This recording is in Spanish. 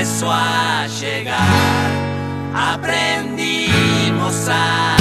empezó a llegar, aprendimos a...